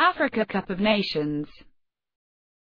Africa Cup of Nations.